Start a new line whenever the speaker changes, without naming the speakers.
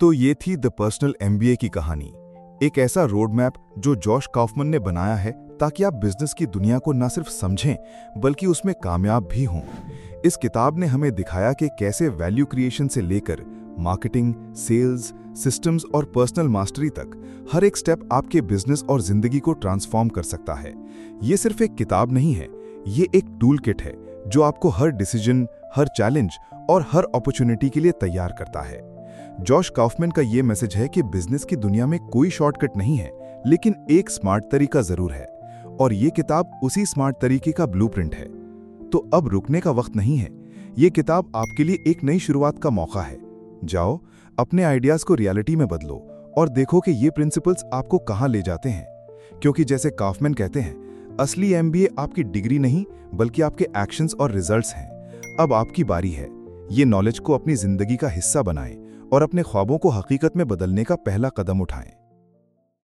तो ये थी द पर्सनल एमबीए की कहानी। एक ऐसा रोड मैप जो जॉश काउफमन ने बनाया है ताकि आप बिज़नेस की दुनिया को न सिर्फ़ समझें, बल्कि उसमें कामयाब भी हों। इस किताब ने हमें दिखाया कि कैसे वैल्यू क्रिएशन से लेकर मार्केटिंग सेल्स सिस्टम्स और पर्सनल मास्टरी तक हर एक स्टेप आपके बिज़नेस और ज़िंदगी को ट्रांसफॉर्म कर सकता है। ये सिर्फ़ एक किताब नहीं है, ये एक टूल किट है, जो आपको हर डिसीज़न हर चैलेंज और हर अपॉर्चुनिटी के लिए तैयार करता है। जॉश काउफमैन का ये मैसेज है कि बिज़नेस की दुनिया में कोई शॉर्टकट नहीं है, लेकिन एक स्मार्ट तरीका ज़रूर है। और ये किताब उसी स्मार्ट तरीके का ब्लूप्रिंट है। तो अब रुकने का वक्त नहीं है। ये किताब आपके लिए एक नई शुरुआत का मौका है। जाओ, अपने आइडियाज़ को रियलिटी में बदलो और देखो कि ये प्रिंसिपल्स आपको कहाँ ले जाते हैं। क्योंकि जैसे काफमैन कहते हैं, असली एमबीए आपकी डिग्री नहीं, बल्कि आपके एक्शंस और रिजल्ट्स हैं। अब आपकी बारी है। ये नॉलेज को अपनी ज़िंदगी का हिस्सा बनाएँ और अपने ख्वाबों को हकीकत में बदलने का पहला कदम उठाएँ।